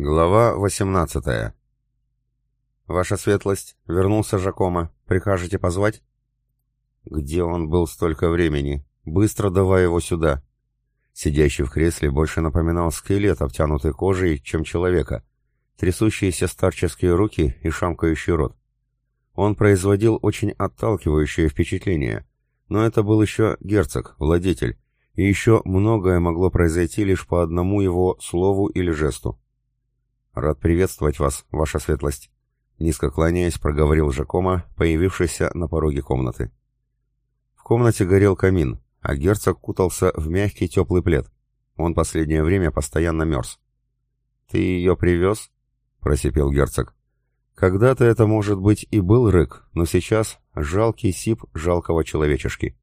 Глава 18 «Ваша светлость, вернулся Жакома. Прикажете позвать?» «Где он был столько времени? Быстро давай его сюда!» Сидящий в кресле больше напоминал скелет, обтянутый кожей, чем человека, трясущиеся старческие руки и шамкающий рот. Он производил очень отталкивающее впечатление, но это был еще герцог, владетель, и еще многое могло произойти лишь по одному его слову или жесту. «Рад приветствовать вас, ваша светлость», — низко кланяясь, проговорил Жакома, появившийся на пороге комнаты. В комнате горел камин, а герцог кутался в мягкий теплый плед. Он последнее время постоянно мерз. «Ты ее привез?» — просипел герцог. «Когда-то это, может быть, и был рык, но сейчас жалкий сип жалкого человечешки».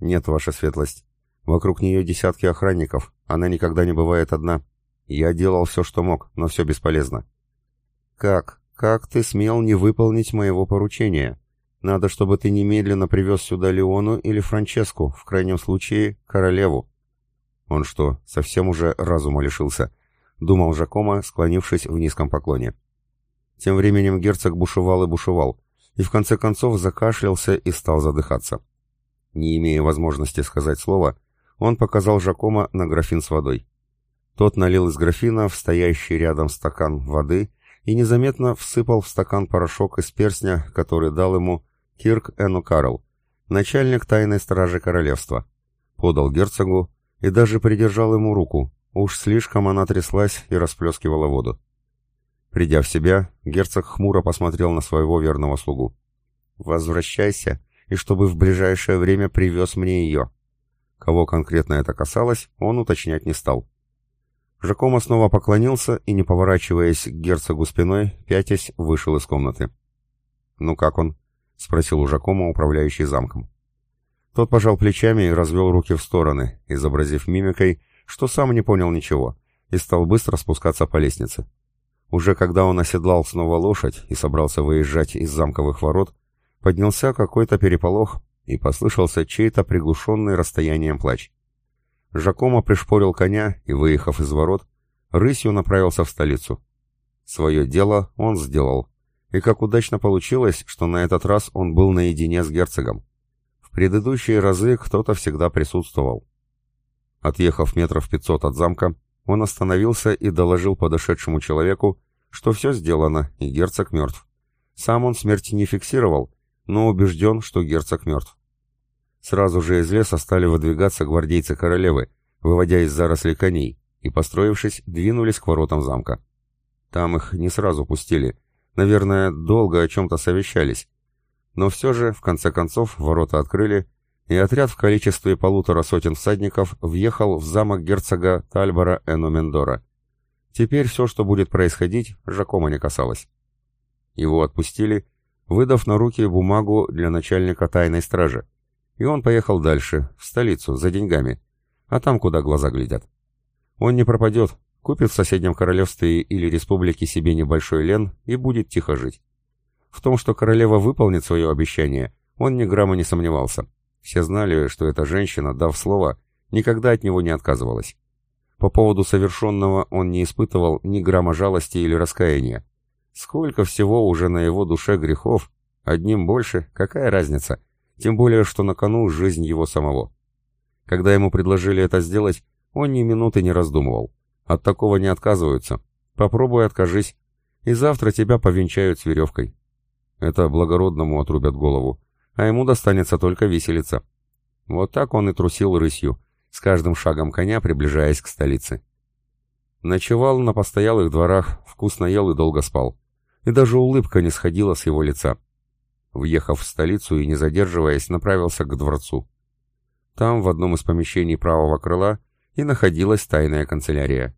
«Нет, ваша светлость. Вокруг нее десятки охранников, она никогда не бывает одна». Я делал все, что мог, но все бесполезно. Как? Как ты смел не выполнить моего поручения? Надо, чтобы ты немедленно привез сюда Леону или Франческу, в крайнем случае, королеву. Он что, совсем уже разума лишился? Думал Жакома, склонившись в низком поклоне. Тем временем герцог бушевал и бушевал, и в конце концов закашлялся и стал задыхаться. Не имея возможности сказать слова, он показал Жакома на графин с водой. Тот налил из графина в стоящий рядом стакан воды и незаметно всыпал в стакан порошок из перстня, который дал ему Кирк Эну Карл, начальник тайной стражи королевства. Подал герцогу и даже придержал ему руку, уж слишком она тряслась и расплескивала воду. Придя в себя, герцог хмуро посмотрел на своего верного слугу. «Возвращайся, и чтобы в ближайшее время привез мне ее». Кого конкретно это касалось, он уточнять не стал. Жакомо снова поклонился и, не поворачиваясь к герцогу спиной, пятясь, вышел из комнаты. «Ну как он?» — спросил у Жакомо управляющий замком. Тот пожал плечами и развел руки в стороны, изобразив мимикой, что сам не понял ничего, и стал быстро спускаться по лестнице. Уже когда он оседлал снова лошадь и собрался выезжать из замковых ворот, поднялся какой-то переполох и послышался чей-то приглушенный расстоянием плач. Жакомо пришпорил коня и, выехав из ворот, рысью направился в столицу. Свое дело он сделал. И как удачно получилось, что на этот раз он был наедине с герцогом. В предыдущие разы кто-то всегда присутствовал. Отъехав метров пятьсот от замка, он остановился и доложил подошедшему человеку, что все сделано и герцог мертв. Сам он смерти не фиксировал, но убежден, что герцог мертв. Сразу же из леса стали выдвигаться гвардейцы королевы, выводя из зарослей коней, и, построившись, двинулись к воротам замка. Там их не сразу пустили. Наверное, долго о чем-то совещались. Но все же, в конце концов, ворота открыли, и отряд в количестве полутора сотен всадников въехал в замок герцога Тальбора Энумендора. Теперь все, что будет происходить, Жакома не касалось. Его отпустили, выдав на руки бумагу для начальника тайной стражи. И он поехал дальше, в столицу, за деньгами. А там, куда глаза глядят. Он не пропадет, купит в соседнем королевстве или республике себе небольшой лен и будет тихо жить. В том, что королева выполнит свое обещание, он ни грамма не сомневался. Все знали, что эта женщина, дав слово, никогда от него не отказывалась. По поводу совершенного он не испытывал ни грамма жалости или раскаяния. Сколько всего уже на его душе грехов, одним больше, какая разница, тем более, что на кону жизнь его самого. Когда ему предложили это сделать, он ни минуты не раздумывал. От такого не отказываются. Попробуй откажись, и завтра тебя повенчают с веревкой. Это благородному отрубят голову, а ему достанется только виселица. Вот так он и трусил рысью, с каждым шагом коня приближаясь к столице. Ночевал на постоялых дворах, вкусно ел и долго спал. И даже улыбка не сходила с его лица въехав в столицу и не задерживаясь, направился к дворцу. Там, в одном из помещений правого крыла, и находилась тайная канцелярия.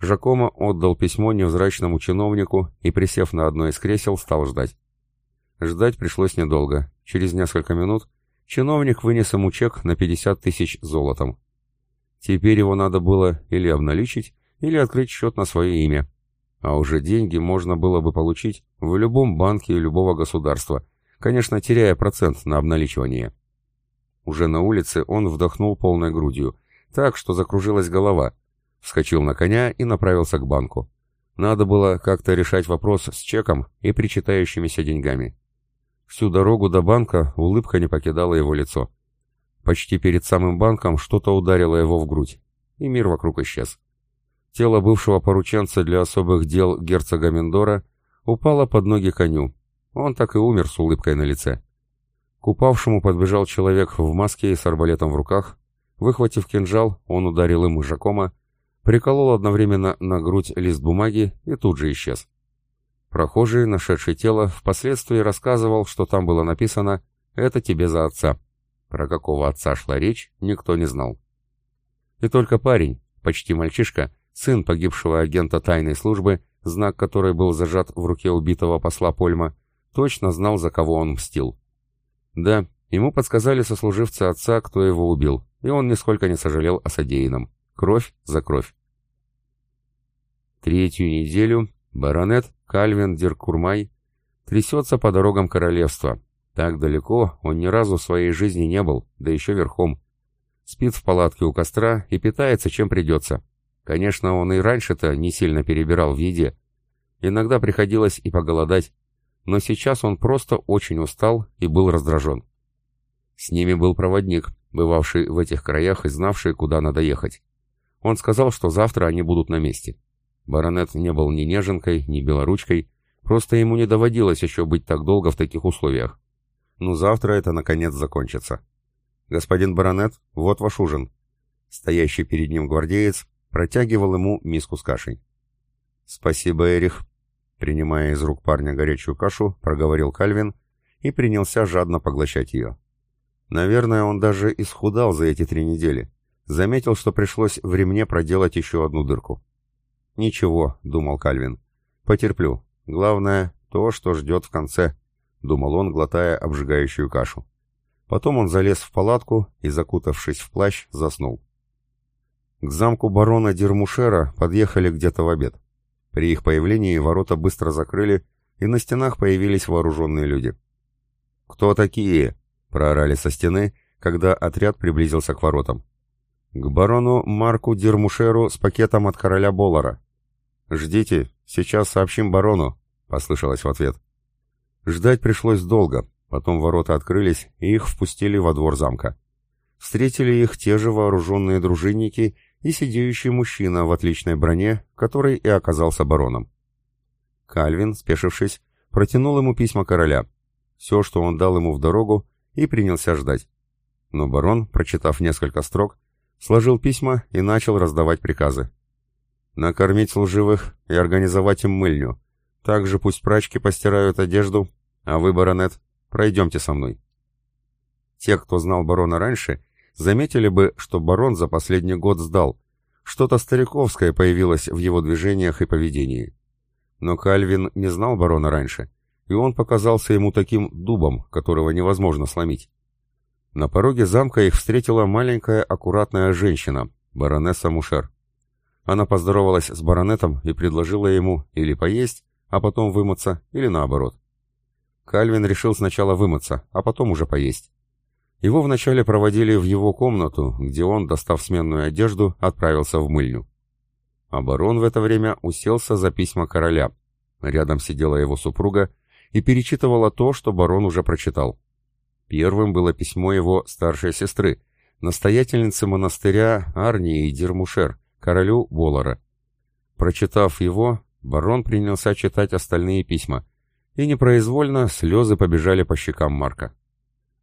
Жакома отдал письмо невзрачному чиновнику и, присев на одно из кресел, стал ждать. Ждать пришлось недолго. Через несколько минут чиновник вынес ему чек на 50 тысяч золотом. Теперь его надо было или обналичить, или открыть счет на свое имя. А уже деньги можно было бы получить в любом банке любого государства, конечно, теряя процент на обналичивание. Уже на улице он вдохнул полной грудью, так что закружилась голова, вскочил на коня и направился к банку. Надо было как-то решать вопрос с чеком и причитающимися деньгами. Всю дорогу до банка улыбка не покидала его лицо. Почти перед самым банком что-то ударило его в грудь, и мир вокруг исчез. Тело бывшего порученца для особых дел герцога Мендора упало под ноги коню, он так и умер с улыбкой на лице. К упавшему подбежал человек в маске и с арбалетом в руках. Выхватив кинжал, он ударил им из жакома, приколол одновременно на грудь лист бумаги и тут же исчез. Прохожий, нашедший тело, впоследствии рассказывал, что там было написано «Это тебе за отца». Про какого отца шла речь, никто не знал. И только парень, почти мальчишка, сын погибшего агента тайной службы, знак которой был зажат в руке убитого посла Польма, точно знал, за кого он мстил. Да, ему подсказали сослуживцы отца, кто его убил, и он нисколько не сожалел о содеянном. Кровь за кровь. Третью неделю баронет Кальвин Диркурмай трясется по дорогам королевства. Так далеко он ни разу в своей жизни не был, да еще верхом. Спит в палатке у костра и питается, чем придется. Конечно, он и раньше-то не сильно перебирал в еде. Иногда приходилось и поголодать, но сейчас он просто очень устал и был раздражен. С ними был проводник, бывавший в этих краях и знавший, куда надо ехать. Он сказал, что завтра они будут на месте. Баронет не был ни неженкой, ни белоручкой, просто ему не доводилось еще быть так долго в таких условиях. Но завтра это наконец закончится. «Господин баронет, вот ваш ужин». Стоящий перед ним гвардеец протягивал ему миску с кашей. «Спасибо, Эрих», Принимая из рук парня горячую кашу, проговорил Кальвин и принялся жадно поглощать ее. Наверное, он даже исхудал за эти три недели. Заметил, что пришлось в ремне проделать еще одну дырку. «Ничего», — думал Кальвин, — «потерплю. Главное, то, что ждет в конце», — думал он, глотая обжигающую кашу. Потом он залез в палатку и, закутавшись в плащ, заснул. К замку барона Дермушера подъехали где-то в обед. При их появлении ворота быстро закрыли, и на стенах появились вооруженные люди. «Кто такие?» — проорали со стены, когда отряд приблизился к воротам. «К барону Марку Дермушеру с пакетом от короля Болара». «Ждите, сейчас сообщим барону», — послышалось в ответ. Ждать пришлось долго, потом ворота открылись, и их впустили во двор замка. Встретили их те же вооруженные дружинники и сидеющий мужчина в отличной броне, который и оказался бароном. Кальвин, спешившись, протянул ему письма короля, все, что он дал ему в дорогу, и принялся ждать. Но барон, прочитав несколько строк, сложил письма и начал раздавать приказы. «Накормить служивых и организовать им мыльню. Также пусть прачки постирают одежду, а вы, баронет, пройдемте со мной». Те, кто знал барона раньше, заметили бы, что барон за последний год сдал. Что-то стариковское появилось в его движениях и поведении. Но Кальвин не знал барона раньше, и он показался ему таким дубом, которого невозможно сломить. На пороге замка их встретила маленькая аккуратная женщина, баронесса Мушер. Она поздоровалась с баронетом и предложила ему или поесть, а потом вымыться, или наоборот. Кальвин решил сначала вымыться, а потом уже поесть. Его вначале проводили в его комнату, где он, достав сменную одежду, отправился в мыльню. А барон в это время уселся за письма короля. Рядом сидела его супруга и перечитывала то, что барон уже прочитал. Первым было письмо его старшей сестры, настоятельницы монастыря Арнии Дермушер королю Волора. Прочитав его, барон принялся читать остальные письма, и непроизвольно слезы побежали по щекам Марка.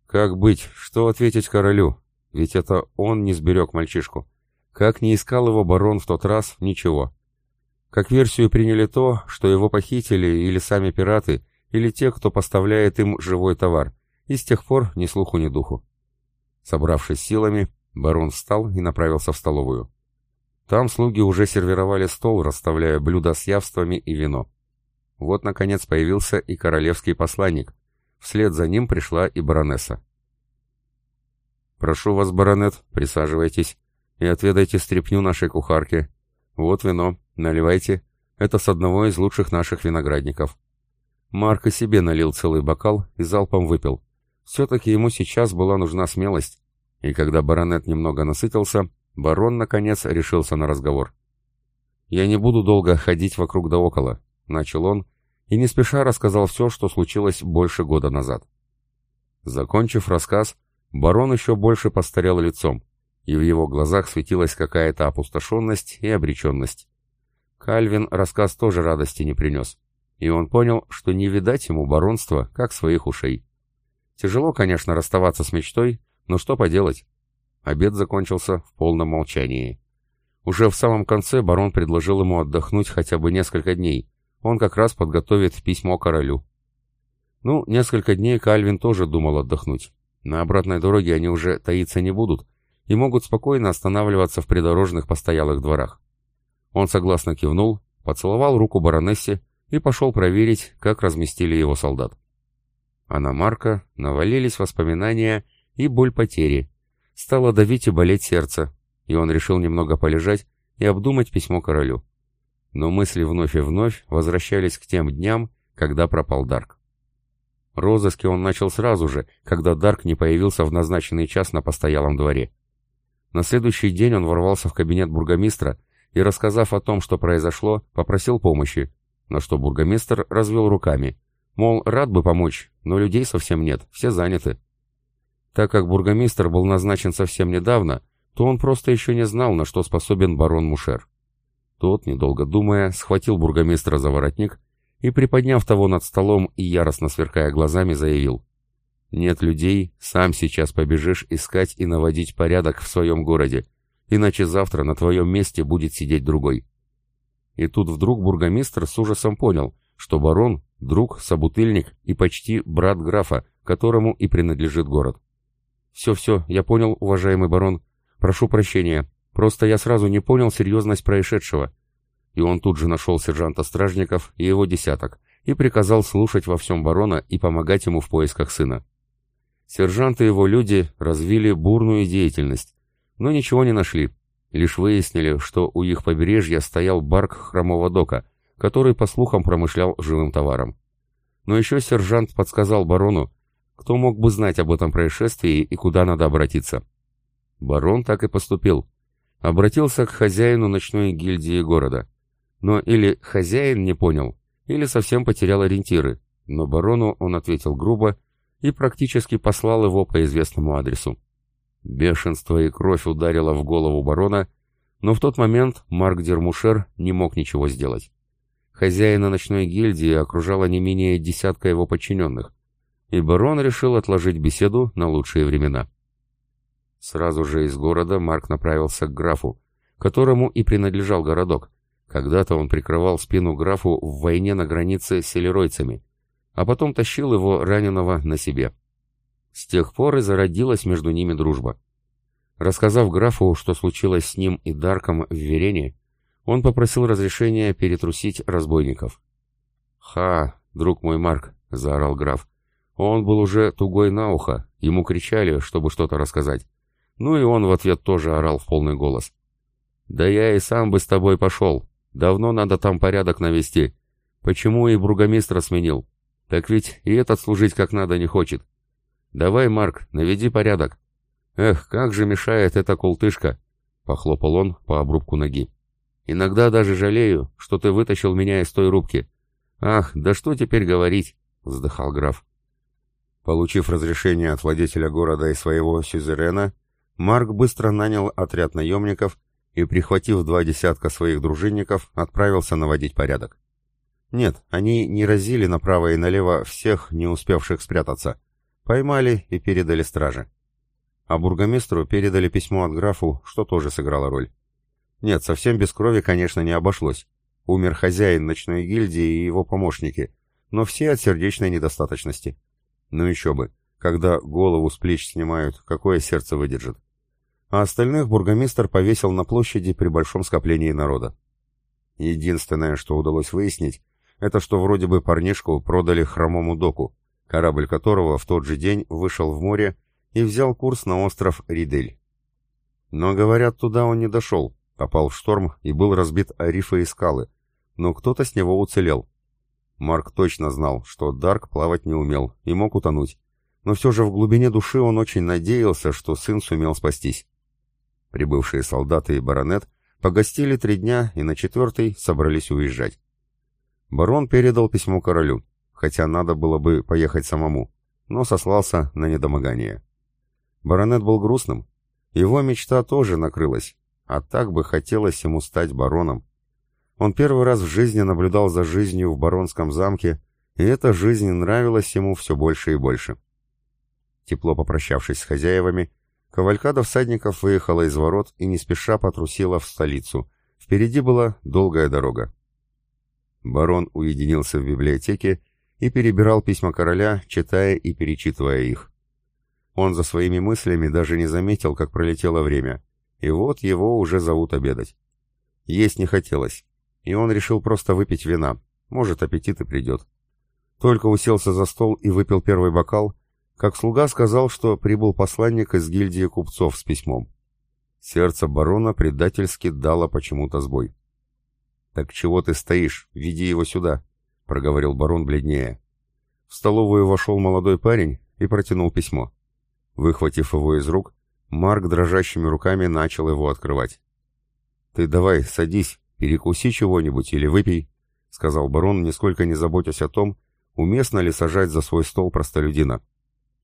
Как быть? Что ответить королю? Ведь это он не сберег мальчишку. Как не искал его барон в тот раз, ничего. Как версию приняли то, что его похитили или сами пираты, или те, кто поставляет им живой товар, и с тех пор ни слуху, ни духу. Собравшись силами, барон встал и направился в столовую. Там слуги уже сервировали стол, расставляя блюда с явствами и вино. Вот, наконец, появился и королевский посланник, Вслед за ним пришла и баронесса. «Прошу вас, баронет, присаживайтесь и отведайте стряпню нашей кухарки. Вот вино, наливайте. Это с одного из лучших наших виноградников». Марк и себе налил целый бокал и залпом выпил. Все-таки ему сейчас была нужна смелость, и когда баронет немного насытился, барон, наконец, решился на разговор. «Я не буду долго ходить вокруг да около», — начал он, и не спеша рассказал все, что случилось больше года назад. Закончив рассказ, барон еще больше постарел лицом, и в его глазах светилась какая-то опустошенность и обреченность. Кальвин рассказ тоже радости не принес, и он понял, что не видать ему баронства, как своих ушей. Тяжело, конечно, расставаться с мечтой, но что поделать? Обед закончился в полном молчании. Уже в самом конце барон предложил ему отдохнуть хотя бы несколько дней, он как раз подготовит письмо королю. Ну, несколько дней Кальвин тоже думал отдохнуть. На обратной дороге они уже таиться не будут и могут спокойно останавливаться в придорожных постоялых дворах. Он согласно кивнул, поцеловал руку баронессе и пошел проверить, как разместили его солдат. А на Марка навалились воспоминания и боль потери. Стало давить и болеть сердце, и он решил немного полежать и обдумать письмо королю но мысли вновь и вновь возвращались к тем дням, когда пропал Дарк. Розыски он начал сразу же, когда Дарк не появился в назначенный час на постоялом дворе. На следующий день он ворвался в кабинет бургомистра и, рассказав о том, что произошло, попросил помощи, на что бургомистр развел руками, мол, рад бы помочь, но людей совсем нет, все заняты. Так как бургомистр был назначен совсем недавно, то он просто еще не знал, на что способен барон Мушер. Тот, недолго думая, схватил бургомистра за воротник и, приподняв того над столом и яростно сверкая глазами, заявил «Нет людей, сам сейчас побежишь искать и наводить порядок в своем городе, иначе завтра на твоем месте будет сидеть другой». И тут вдруг бургомистр с ужасом понял, что барон — друг, собутыльник и почти брат графа, которому и принадлежит город. «Все-все, я понял, уважаемый барон. Прошу прощения. Просто я сразу не понял серьезность происшедшего. И он тут же нашел сержанта Стражников и его десяток и приказал слушать во всем барона и помогать ему в поисках сына. Сержант и его люди развили бурную деятельность, но ничего не нашли. Лишь выяснили, что у их побережья стоял барк Хромого Дока, который, по слухам, промышлял живым товаром. Но еще сержант подсказал барону, кто мог бы знать об этом происшествии и куда надо обратиться. Барон так и поступил, обратился к хозяину ночной гильдии города. Но или хозяин не понял, или совсем потерял ориентиры, но барону он ответил грубо и практически послал его по известному адресу. Бешенство и кровь ударило в голову барона, но в тот момент Марк Дермушер не мог ничего сделать. Хозяина ночной гильдии окружала не менее десятка его подчиненных, и барон решил отложить беседу на лучшие времена. Сразу же из города Марк направился к графу, которому и принадлежал городок. Когда-то он прикрывал спину графу в войне на границе с селеройцами, а потом тащил его раненого на себе. С тех пор и зародилась между ними дружба. Рассказав графу, что случилось с ним и Дарком в Верене, он попросил разрешения перетрусить разбойников. «Ха, друг мой Марк!» — заорал граф. Он был уже тугой на ухо, ему кричали, чтобы что-то рассказать. Ну и он в ответ тоже орал в полный голос. «Да я и сам бы с тобой пошел. Давно надо там порядок навести. Почему и бургомистра сменил? Так ведь и этот служить как надо не хочет. Давай, Марк, наведи порядок. Эх, как же мешает эта култышка!» Похлопал он по обрубку ноги. «Иногда даже жалею, что ты вытащил меня из той рубки. Ах, да что теперь говорить!» Вздыхал граф. Получив разрешение от владетеля города и своего сюзерена, Марк быстро нанял отряд наемников и, прихватив два десятка своих дружинников, отправился наводить порядок. Нет, они не разили направо и налево всех, не успевших спрятаться. Поймали и передали страже. А бургомистру передали письмо от графу, что тоже сыграло роль. Нет, совсем без крови, конечно, не обошлось. Умер хозяин ночной гильдии и его помощники, но все от сердечной недостаточности. Ну еще бы, когда голову с плеч снимают, какое сердце выдержит? а остальных бургомистр повесил на площади при большом скоплении народа. Единственное, что удалось выяснить, это что вроде бы парнишку продали хромому доку, корабль которого в тот же день вышел в море и взял курс на остров Ридель. Но, говорят, туда он не дошел, попал в шторм и был разбит о рифы и скалы, но кто-то с него уцелел. Марк точно знал, что Дарк плавать не умел и мог утонуть, но все же в глубине души он очень надеялся, что сын сумел спастись. Прибывшие солдаты и баронет погостили три дня и на четвертый собрались уезжать. Барон передал письмо королю, хотя надо было бы поехать самому, но сослался на недомогание. Баронет был грустным, его мечта тоже накрылась, а так бы хотелось ему стать бароном. Он первый раз в жизни наблюдал за жизнью в баронском замке, и эта жизнь нравилась ему все больше и больше. Тепло попрощавшись с хозяевами, Кавалькада всадников выехала из ворот и не спеша потрусила в столицу. Впереди была долгая дорога. Барон уединился в библиотеке и перебирал письма короля, читая и перечитывая их. Он за своими мыслями даже не заметил, как пролетело время, и вот его уже зовут обедать. Есть не хотелось, и он решил просто выпить вина, может, аппетит и придет. Только уселся за стол и выпил первый бокал, как слуга сказал, что прибыл посланник из гильдии купцов с письмом. Сердце барона предательски дало почему-то сбой. «Так чего ты стоишь? Веди его сюда», — проговорил барон бледнее. В столовую вошел молодой парень и протянул письмо. Выхватив его из рук, Марк дрожащими руками начал его открывать. «Ты давай, садись, перекуси чего-нибудь или выпей», — сказал барон, нисколько не заботясь о том, уместно ли сажать за свой стол простолюдина.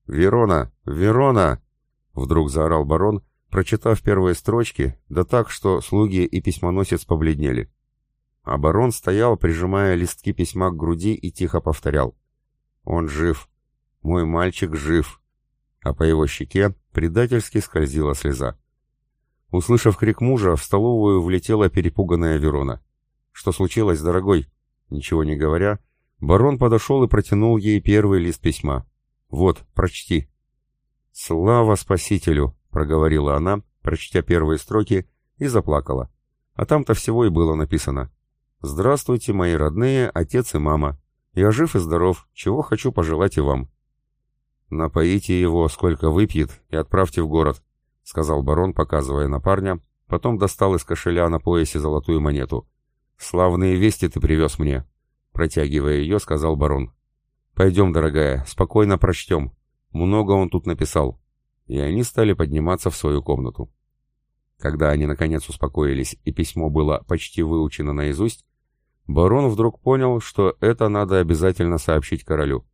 «Верона! Верона!» — вдруг заорал барон, прочитав первые строчки, да так, что слуги и письмоносец побледнели. А барон стоял, прижимая листки письма к груди и тихо повторял. «Он жив! Мой мальчик жив!» А по его щеке предательски скользила слеза. Услышав крик мужа, в столовую влетела перепуганная Верона. «Что случилось, дорогой?» Ничего не говоря, барон подошел и протянул ей первый лист письма. «Вот, прочти». «Слава Спасителю!» — проговорила она, прочтя первые строки, и заплакала. А там-то всего и было написано. «Здравствуйте, мои родные, отец и мама. Я жив и здоров, чего хочу пожелать и вам». «Напоите его, сколько выпьет, и отправьте в город», — сказал барон, показывая на парня, потом достал из кошеля на поясе золотую монету. «Славные вести ты привез мне», — протягивая ее, сказал барон. «Пойдем, дорогая, спокойно прочтем. Много он тут написал». И они стали подниматься в свою комнату. Когда они наконец успокоились и письмо было почти выучено наизусть, барон вдруг понял, что это надо обязательно сообщить королю.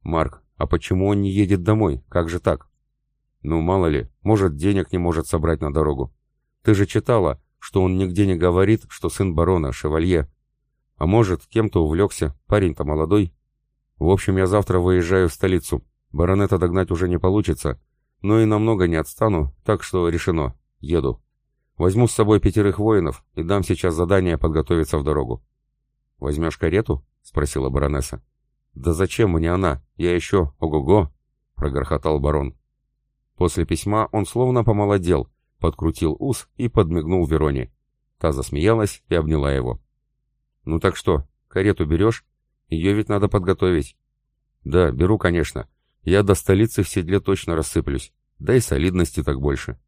«Марк, а почему он не едет домой? Как же так?» «Ну, мало ли, может, денег не может собрать на дорогу. Ты же читала, что он нигде не говорит, что сын барона, шевалье. А может, кем-то увлекся, парень-то молодой, в общем, я завтра выезжаю в столицу. Баронета догнать уже не получится, но и намного не отстану, так что решено. Еду. Возьму с собой пятерых воинов и дам сейчас задание подготовиться в дорогу. «Возьмешь карету?» — спросила баронесса. «Да зачем мне она? Я еще... Ого-го!» — прогрохотал барон. После письма он словно помолодел, подкрутил ус и подмигнул Вероне. Та засмеялась и обняла его. «Ну так что, карету берешь?» Ее ведь надо подготовить. Да, беру, конечно. Я до столицы в седле точно рассыплюсь. Да и солидности так больше.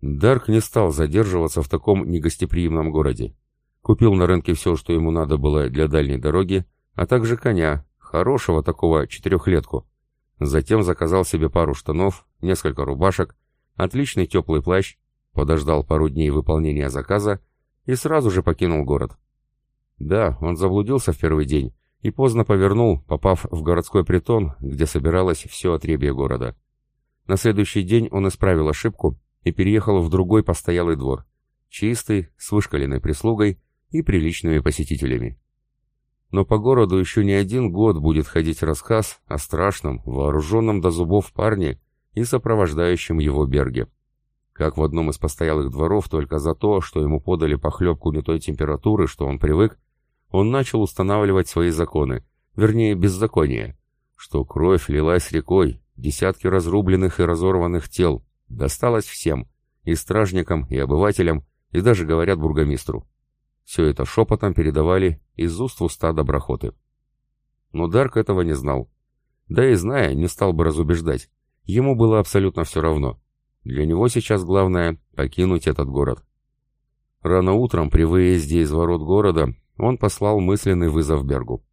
Дарк не стал задерживаться в таком негостеприимном городе. Купил на рынке все, что ему надо было для дальней дороги, а также коня, хорошего такого четырехлетку. Затем заказал себе пару штанов, несколько рубашек, отличный теплый плащ, подождал пару дней выполнения заказа и сразу же покинул город. Да, он заблудился в первый день и поздно повернул, попав в городской притон, где собиралось все отребье города. На следующий день он исправил ошибку и переехал в другой постоялый двор, чистый, с вышкаленной прислугой и приличными посетителями. Но по городу еще не один год будет ходить рассказ о страшном, вооруженном до зубов парне и сопровождающем его Берге. Как в одном из постоялых дворов только за то, что ему подали похлебку не той температуры, что он привык, он начал устанавливать свои законы, вернее, беззаконие, что кровь лилась рекой, десятки разрубленных и разорванных тел, досталось всем, и стражникам, и обывателям, и даже, говорят, бургомистру. Все это шепотом передавали из уст в уста доброхоты. Но Дарк этого не знал. Да и зная, не стал бы разубеждать. Ему было абсолютно все равно. Для него сейчас главное — покинуть этот город. Рано утром при выезде из ворот города он послал мысленный вызов Бергу.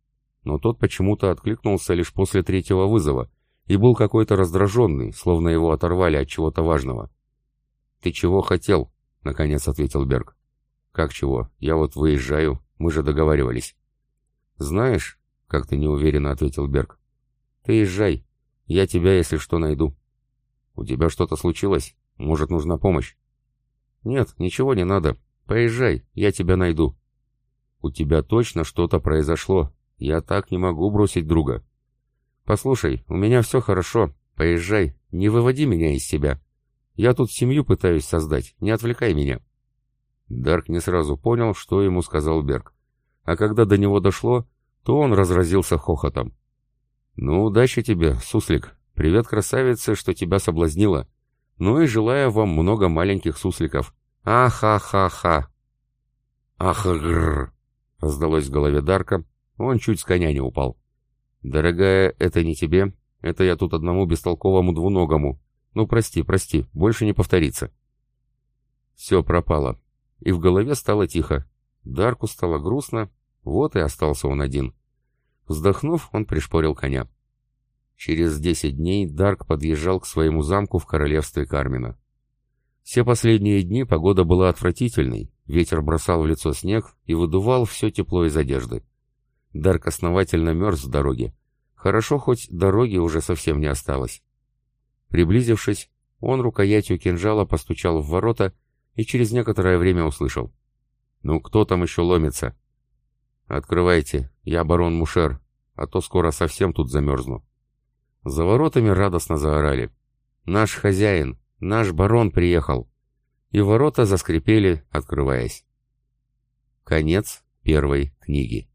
Но тот почему-то откликнулся лишь после третьего вызова и был какой-то раздраженный, словно его оторвали от чего-то важного. «Ты чего хотел?» — наконец ответил Берг. «Как чего? Я вот выезжаю, мы же договаривались». «Знаешь», — как-то неуверенно ответил Берг, — «ты езжай, я тебя, если что, найду». «У тебя что-то случилось? Может, нужна помощь?» «Нет, ничего не надо. Поезжай, я тебя найду. «У тебя точно что-то произошло. Я так не могу бросить друга». «Послушай, у меня все хорошо. Поезжай. Не выводи меня из себя. Я тут семью пытаюсь создать. Не отвлекай меня». Дарк не сразу понял, что ему сказал Берг. А когда до него дошло, то он разразился хохотом. «Ну, удачи тебе, суслик. Привет красавица, что тебя соблазнила. Ну и желаю вам много маленьких сусликов. Аха-ха-ха. ха Ахгррр. — раздалось в голове Дарка. Он чуть с коня не упал. «Дорогая, это не тебе. Это я тут одному бестолковому двуногому. Ну, прости, прости, больше не повторится». Все пропало. И в голове стало тихо. Дарку стало грустно. Вот и остался он один. Вздохнув, он пришпорил коня. Через десять дней Дарк подъезжал к своему замку в королевстве Кармина. Все последние дни погода была отвратительной, Ветер бросал в лицо снег и выдувал все тепло из одежды. Дарк основательно мерз в дороге. Хорошо, хоть дороги уже совсем не осталось. Приблизившись, он рукоятью кинжала постучал в ворота и через некоторое время услышал. «Ну кто там еще ломится?» «Открывайте, я барон Мушер, а то скоро совсем тут замерзну». За воротами радостно заорали. «Наш хозяин, наш барон приехал!» и ворота заскрипели, открываясь. Конец первой книги.